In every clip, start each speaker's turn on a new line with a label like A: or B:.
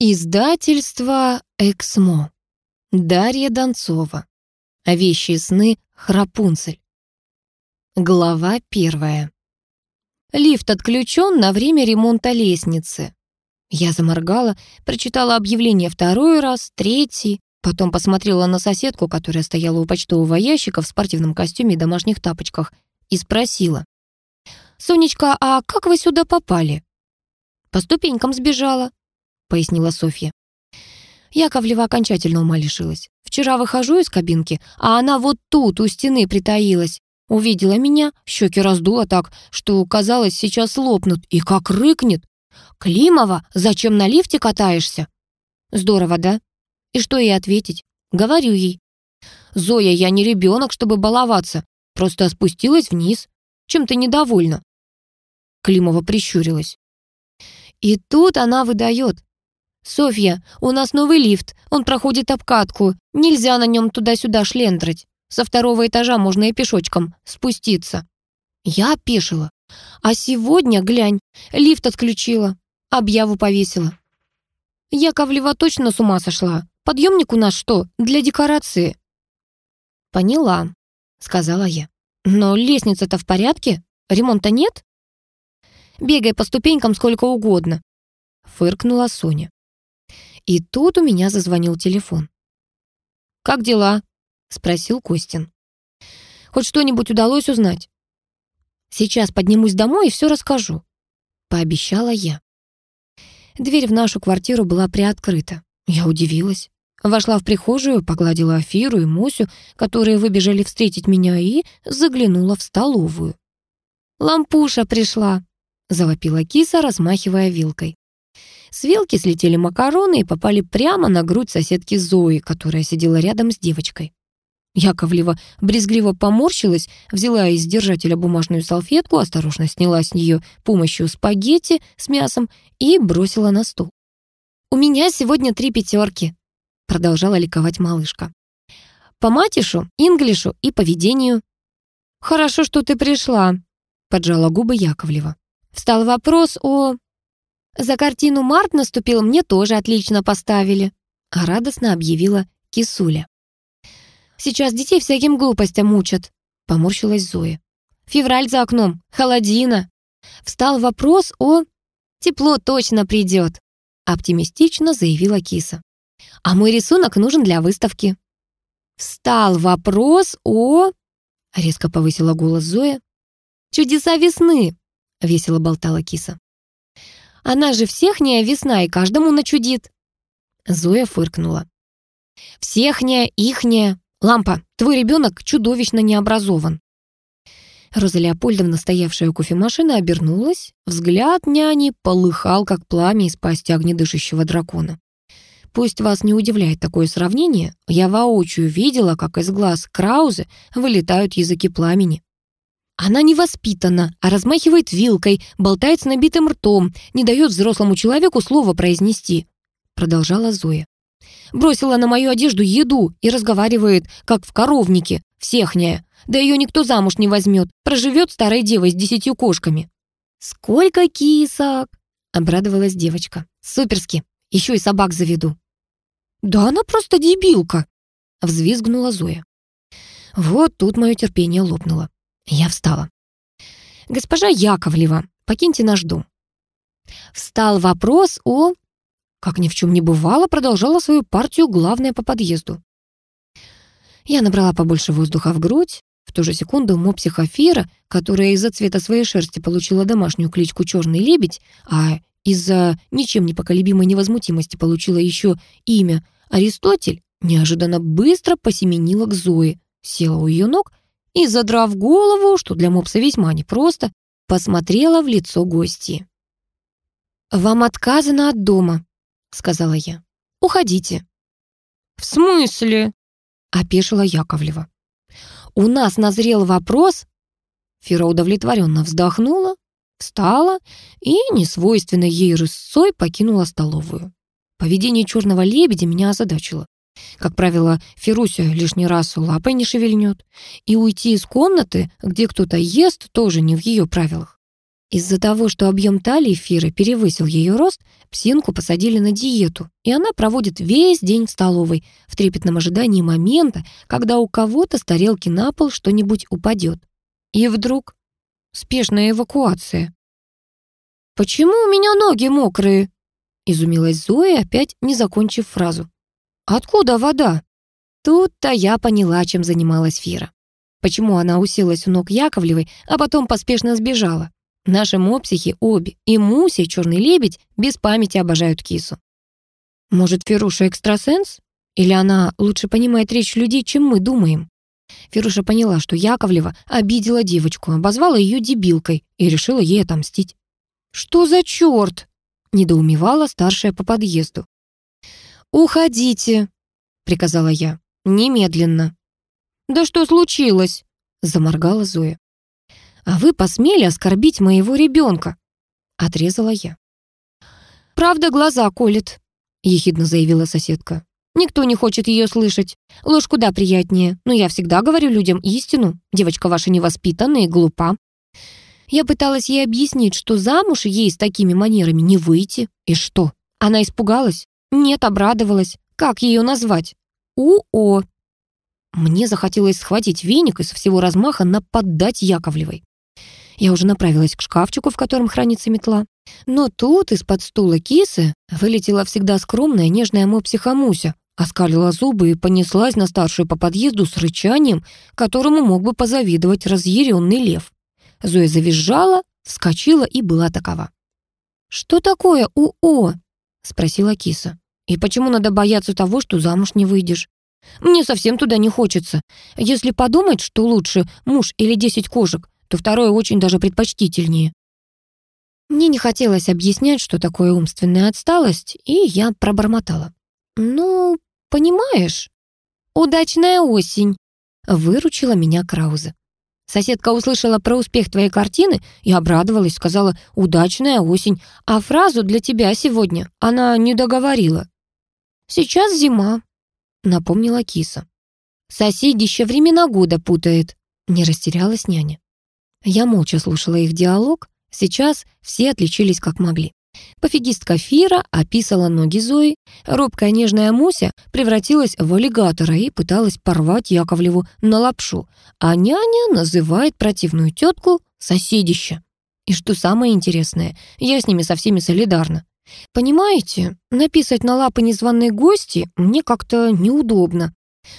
A: Издательство «Эксмо». Дарья Донцова. Вещи сны Храпунцель. Глава первая. Лифт отключен на время ремонта лестницы. Я заморгала, прочитала объявление второй раз, третий, потом посмотрела на соседку, которая стояла у почтового ящика в спортивном костюме и домашних тапочках, и спросила. «Сонечка, а как вы сюда попали?» «По ступенькам сбежала», — пояснила Софья. Яковлева окончательно ума лишилась. Вчера выхожу из кабинки, а она вот тут, у стены, притаилась. Увидела меня, щеки раздула так, что, казалось, сейчас лопнут, и как рыкнет. «Климова, зачем на лифте катаешься?» «Здорово, да?» И что ей ответить? Говорю ей. «Зоя, я не ребенок, чтобы баловаться. Просто спустилась вниз. Чем ты недовольна?» Климова прищурилась. И тут она выдает. «Софья, у нас новый лифт, он проходит обкатку, нельзя на нем туда-сюда шлендрать. Со второго этажа можно и пешочком спуститься». Я опешила. А сегодня, глянь, лифт отключила, объяву повесила. Яковлева точно с ума сошла. Подъемник у нас что, для декорации? Поняла, сказала я. Но лестница-то в порядке? Ремонта нет? Бегай по ступенькам сколько угодно, фыркнула Соня. И тут у меня зазвонил телефон. «Как дела?» — спросил Костин. «Хоть что-нибудь удалось узнать?» «Сейчас поднимусь домой и все расскажу», — пообещала я. Дверь в нашу квартиру была приоткрыта. Я удивилась. Вошла в прихожую, погладила Афиру и Мусю, которые выбежали встретить меня, и заглянула в столовую. «Лампуша пришла», — завопила киса, размахивая вилкой. С вилки слетели макароны и попали прямо на грудь соседки Зои, которая сидела рядом с девочкой. Яковлева брезгливо поморщилась, взяла из держателя бумажную салфетку, осторожно сняла с нее помощью спагетти с мясом и бросила на стол. «У меня сегодня три пятерки», — продолжала ликовать малышка. «По матишу, инглишу и поведению». «Хорошо, что ты пришла», — поджала губы Яковлева. Встал вопрос о «За картину «Март наступил» мне тоже отлично поставили», а радостно объявила Кисуля. «Сейчас детей всяким глупостям учат», — поморщилась Зоя. «Февраль за окном, холодина». Встал вопрос о «Тепло точно придет», — оптимистично заявила киса. «А мой рисунок нужен для выставки». Встал вопрос о... Резко повысила голос Зоя. «Чудеса весны!» — весело болтала киса. Она же всехняя весна и каждому начудит». Зоя фыркнула. «Всехняя, ихняя. Лампа, твой ребенок чудовищно необразован». Роза Леопольдовна, стоявшая у кофемашины, обернулась. Взгляд няни полыхал, как пламя из пасти огнедышащего дракона. Пусть вас не удивляет такое сравнение, я воочию видела, как из глаз Краузе вылетают языки пламени. Она не воспитана, а размахивает вилкой, болтает с набитым ртом, не дает взрослому человеку слова произнести», — продолжала Зоя. «Бросила на мою одежду еду и разговаривает, как в коровнике, всехняя. Да ее никто замуж не возьмет, проживет старой девой с десятью кошками». «Сколько кисок!» — обрадовалась девочка. «Суперски! Еще и собак заведу». «Да она просто дебилка!» — взвизгнула Зоя. Вот тут мое терпение лопнуло. Я встала. «Госпожа Яковлева, покиньте наш дом». Встал вопрос о... Как ни в чем не бывало, продолжала свою партию главная по подъезду. Я набрала побольше воздуха в грудь. В ту же секунду мопсиха Фира, которая из-за цвета своей шерсти получила домашнюю кличку «Черный лебедь», а из-за ничем не поколебимой невозмутимости получила еще имя Аристотель, неожиданно быстро посеменила к Зое, села у ее ног и, задрав голову, что для мопса весьма непросто, посмотрела в лицо гости. «Вам отказано от дома», — сказала я. «Уходите». «В смысле?» — опешила Яковлева. «У нас назрел вопрос...» Фира удовлетворенно вздохнула, встала и, несвойственной ей рысцой, покинула столовую. Поведение черного лебедя меня озадачило. Как правило, Феруся лишний раз лапой не шевельнет. И уйти из комнаты, где кто-то ест, тоже не в ее правилах. Из-за того, что объем талии Фиры перевысил ее рост, псинку посадили на диету, и она проводит весь день в столовой, в трепетном ожидании момента, когда у кого-то с тарелки на пол что-нибудь упадет. И вдруг спешная эвакуация. «Почему у меня ноги мокрые?» — изумилась Зоя, опять не закончив фразу. «Откуда вода?» Тут-то я поняла, чем занималась Фира. Почему она уселась у ног Яковлевой, а потом поспешно сбежала. Наши мопсихи обе, и Муся, и Черный Лебедь, без памяти обожают кису. Может, Феруша экстрасенс? Или она лучше понимает речь людей, чем мы думаем? Феруша поняла, что Яковлева обидела девочку, обозвала ее дебилкой и решила ей отомстить. «Что за черт?» — недоумевала старшая по подъезду. «Уходите», — приказала я, — «немедленно». «Да что случилось?» — заморгала Зоя. «А вы посмели оскорбить моего ребенка?» — отрезала я. «Правда, глаза колет», — ехидно заявила соседка. «Никто не хочет ее слышать. Ложь куда приятнее, но я всегда говорю людям истину. Девочка ваша невоспитанная и глупа». Я пыталась ей объяснить, что замуж ей с такими манерами не выйти. И что? Она испугалась? Нет, обрадовалась. Как ее назвать? У-о. Мне захотелось схватить веник и со всего размаха нападать Яковлевой. Я уже направилась к шкафчику, в котором хранится метла. Но тут из-под стула кисы вылетела всегда скромная нежная мопсиха Муся, оскалила зубы и понеслась на старшую по подъезду с рычанием, которому мог бы позавидовать разъяренный лев. Зоя завизжала, вскочила и была такова. «Что такое УО?» — спросила киса. «И почему надо бояться того, что замуж не выйдешь? Мне совсем туда не хочется. Если подумать, что лучше муж или десять кошек, то второе очень даже предпочтительнее. Мне не хотелось объяснять, что такое умственная отсталость, и я пробормотала. «Ну, понимаешь, удачная осень», — выручила меня Краузе. Соседка услышала про успех твоей картины и обрадовалась, сказала «удачная осень», а фразу для тебя сегодня она не договорила. «Сейчас зима», — напомнила киса. «Соседище времена года путает», — не растерялась няня. Я молча слушала их диалог. Сейчас все отличились как могли. Пофигистка Фира описала ноги Зои. Робкая нежная Муся превратилась в аллигатора и пыталась порвать Яковлеву на лапшу. А няня называет противную тетку соседище. И что самое интересное, я с ними со всеми солидарна. Понимаете, написать на лапы незваные гости мне как-то неудобно.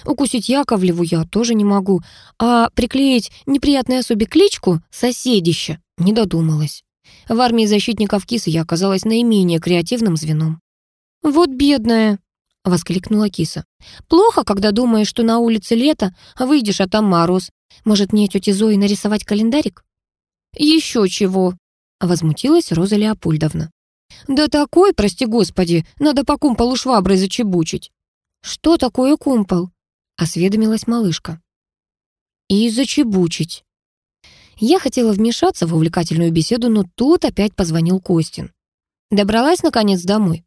A: Укусить Яковлеву я тоже не могу, а приклеить неприятной особе кличку «соседище» не додумалась. В армии защитников кисы я оказалась наименее креативным звеном. «Вот бедная!» — воскликнула киса. «Плохо, когда думаешь, что на улице лето, а выйдешь, а там мороз. Может, мне тете Зои нарисовать календарик?» «Еще чего!» — возмутилась Роза Леопольдовна. «Да такой, прости господи, надо по кумполу шваброй зачебучить». «Что такое кумпол?» осведомилась малышка. «И зачебучить». Я хотела вмешаться в увлекательную беседу, но тут опять позвонил Костин. Добралась, наконец, домой.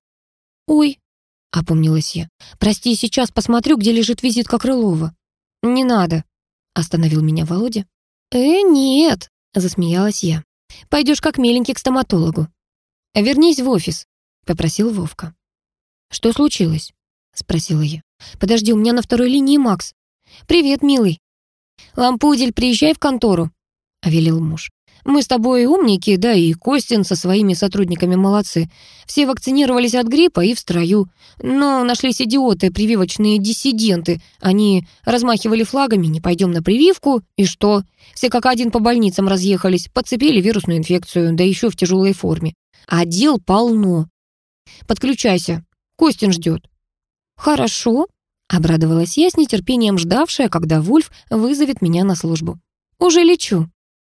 A: «Ой», — опомнилась я, — «прости, сейчас посмотрю, где лежит визитка Крылова». «Не надо», — остановил меня Володя. «Э, нет», — засмеялась я. «Пойдешь как миленький к стоматологу». «Вернись в офис», — попросил Вовка. «Что случилось?» — спросила я. «Подожди, у меня на второй линии Макс». «Привет, милый». «Лампудель, приезжай в контору», — велел муж. «Мы с тобой умники, да и Костин со своими сотрудниками молодцы. Все вакцинировались от гриппа и в строю. Но нашлись идиоты, прививочные диссиденты. Они размахивали флагами, не пойдем на прививку, и что? Все как один по больницам разъехались, подцепили вирусную инфекцию, да еще в тяжелой форме. А дел полно. Подключайся, Костин ждет. «Хорошо», — обрадовалась я с нетерпением ждавшая, когда Вульф вызовет меня на службу. «Уже лечу».